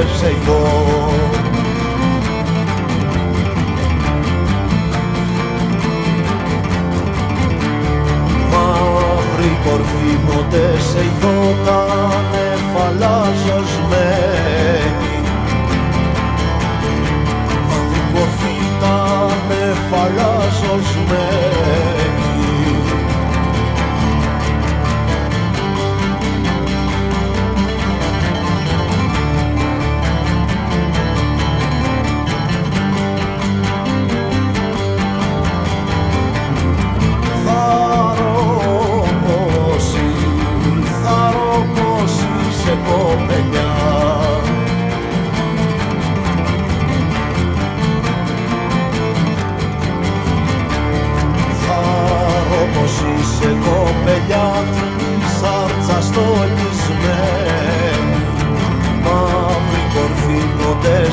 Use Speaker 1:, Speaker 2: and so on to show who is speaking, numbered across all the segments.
Speaker 1: years ago. Μαύρη κορφή μοντές τα νεφαλάζω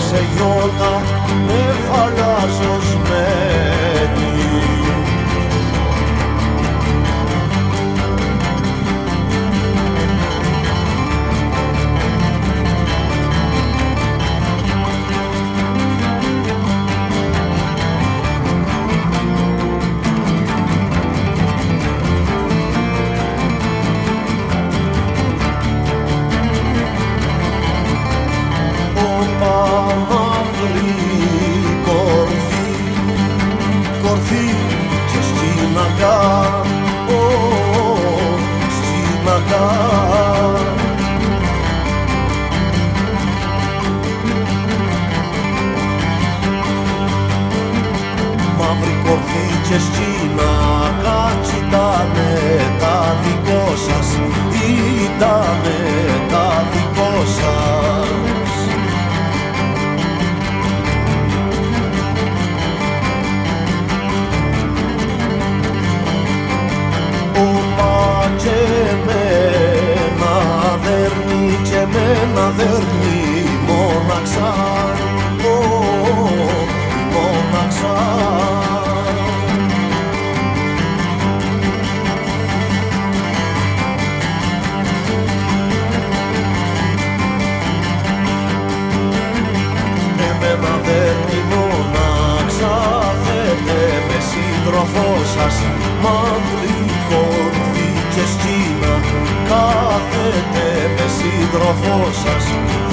Speaker 1: σε γιώτα με φαλά άλλη κορφή, κορφή και στην αγάπη, στην αγάπη. Μαύρη κορφή και στην haber cosas